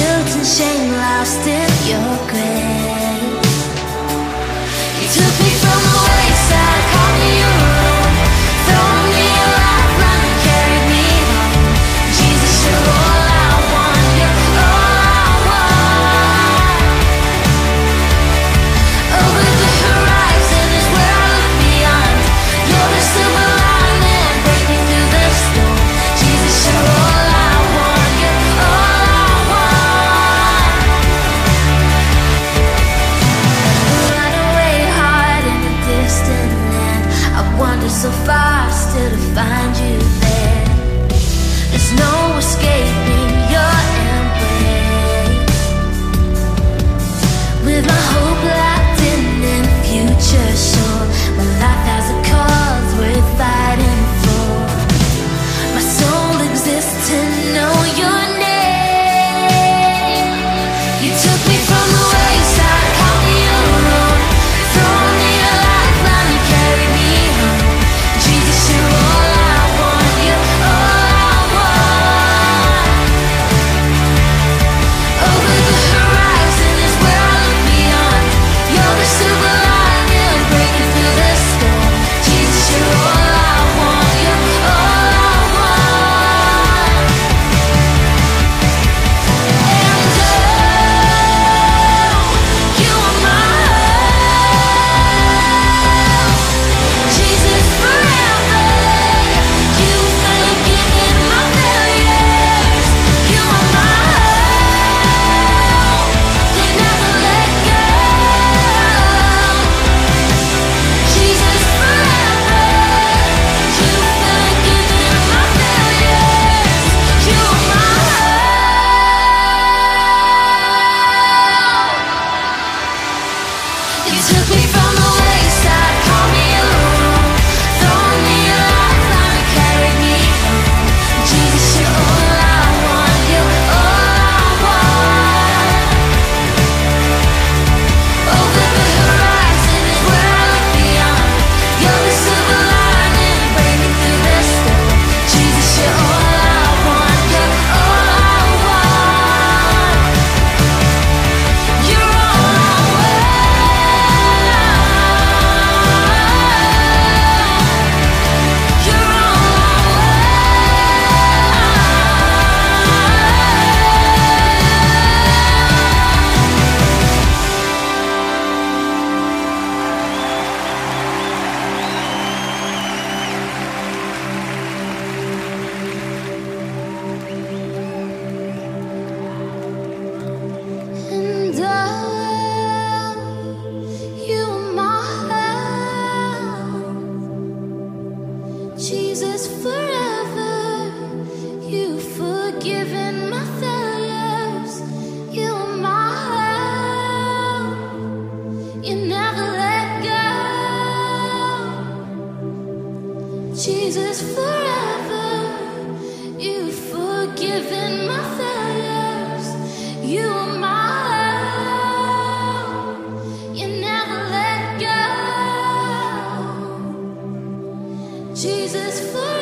guilt and shame lost in your grace. so far still to find you there. There's no escaping. Took me from the Jesus for